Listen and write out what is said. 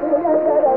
कर